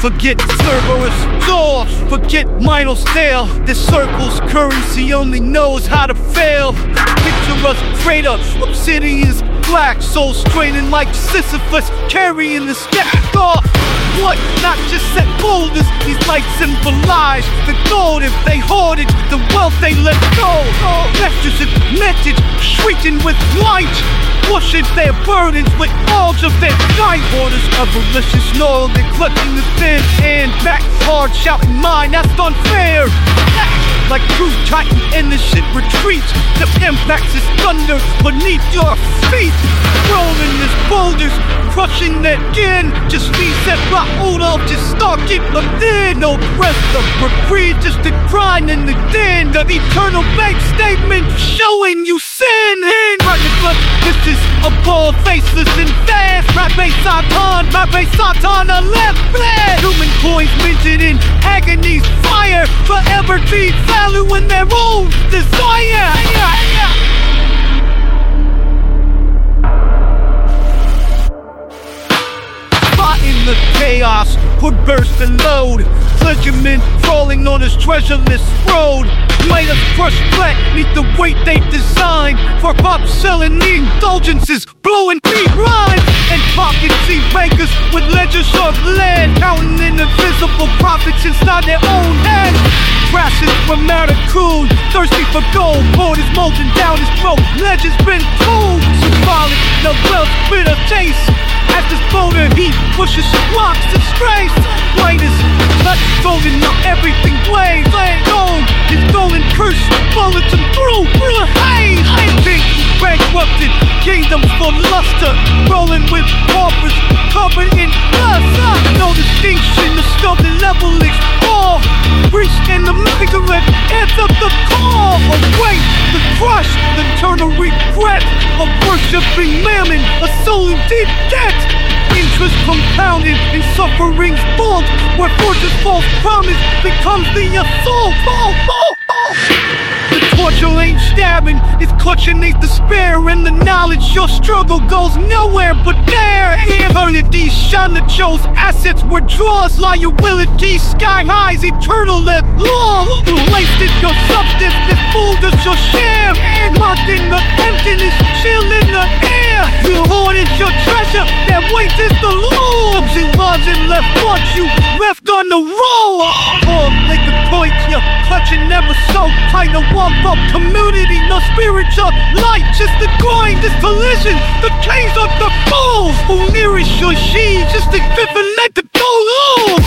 Forget Cerberus, Thor, forget Minor Stale. This circle's currency only knows how to fail. Picture us crater, obsidian's black, soul straining like Sisyphus, carrying the specter. What? Not just set boulders, these lights symbolize the gold if they hoarded the wealth they let go. Messages of message, shrieking with light pushing their burdens with all of their night orders. Abolition snarl, they're clutching the thin hand back hard, shouting mine, that's unfair. Like true titan in the shit retreats, the impacts is thunder beneath your feet. Rolling as boulders, crushing that din. Just reset my old off, just start it within. No breath of reprieve, just a grind in the den. The eternal bank statement showing you sin. And right but this is a ball faceless and fast. My base Satan, my base Satan, a left blast. Human coins minted in agony's fire. Forever be value in their own desire. Chaos, would burst and load. Clergymen crawling on this treasureless road. Made us crush flat neath the weight they designed. For pop selling the indulgences, blowing beat rhymes. And pocket see bankers with ledgers of lead. Counting in invisible profits inside their own head. Crassus from Maricoon, thirsty for gold. His molten down his throat. Legends been told. Symbolic, no wealth, bitter taste. At this boulder, he pushes rocks and strays. Midas touch golden, now everything blaze. Gold, his golden curse, bullets and through. Hey, hey, pink, bankrupted kingdoms for luster. Rolling with paupers, covered in dust. No distinction, the sculpted of worshiping mammon, a soul in deep debt. Interest compounded in suffering's fault, where fortune's false promise becomes the assault. Oh, oh, oh. The torture ain't stabbing, it's clutching neath despair And the knowledge your struggle goes nowhere but there Eternity shine that shows assets where draws Liability sky highs, eternal let law Wasted your substance, left want you? Left on the roll. Oh, like the point, you clutching never so tight. To walk up community, no spiritual light, just the grind, this collision, the chains of the fools who nourish your she, just the fifth and let the go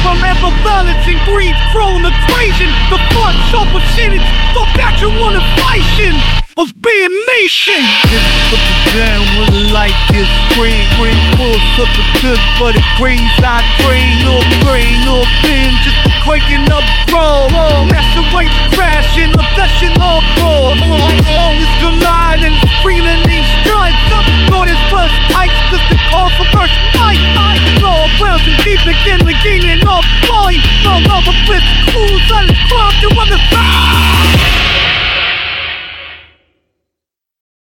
Forever balancing, breathe, thrown equation. The sharp of sentence, the factor one of being nation. Just put it down with a light green, green full of the good, but it green side brain, no brain, no pin, just quaking